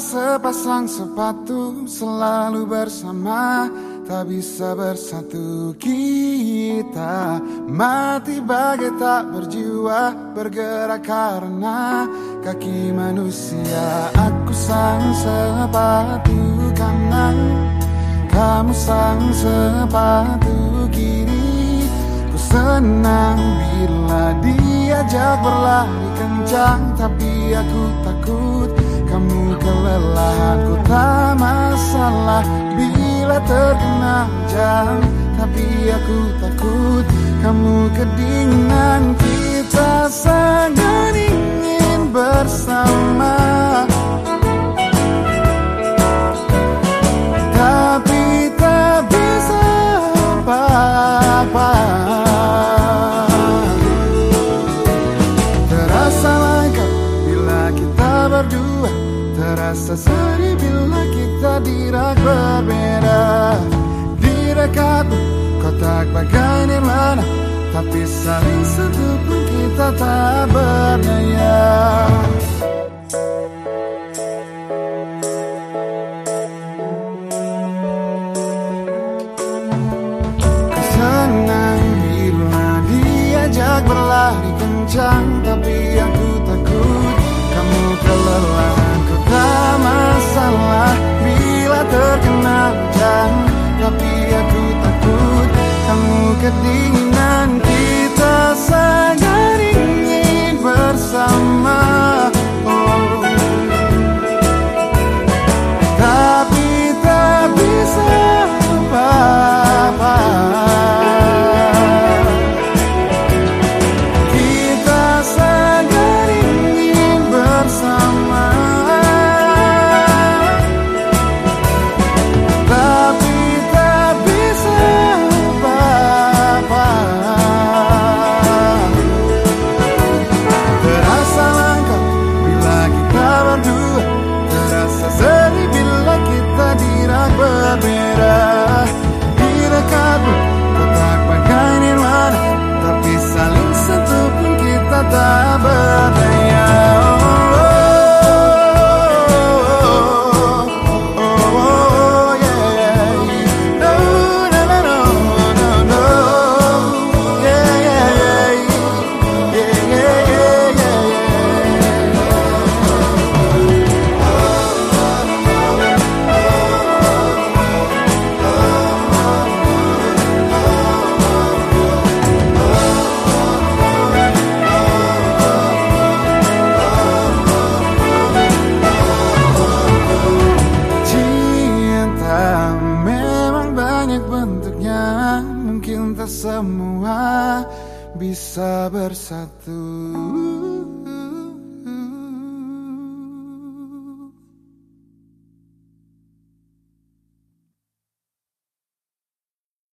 sepasang sepatu selalu bersama Tak bisa bersatu kita. Mati bagai tak berjiwa Bergerak karena kaki manusia. Aku sang sepatu kanan Kamu sang sepatu kiri senang bila diajak berlari kencang Tapi aku takut kamu kelelahan Ku tak masalah. Bila terkena jam Tapi aku takut kamu kedinginan Kita sangat Terasa sedih bila kita dirak berbeda. Di dekatmu kotak bagai Tapi saling sentuh pun kita tak berdaya. Bila diajak berlari kencang Tapi aku takut kamu kelelahan kamu semua bisa bersatu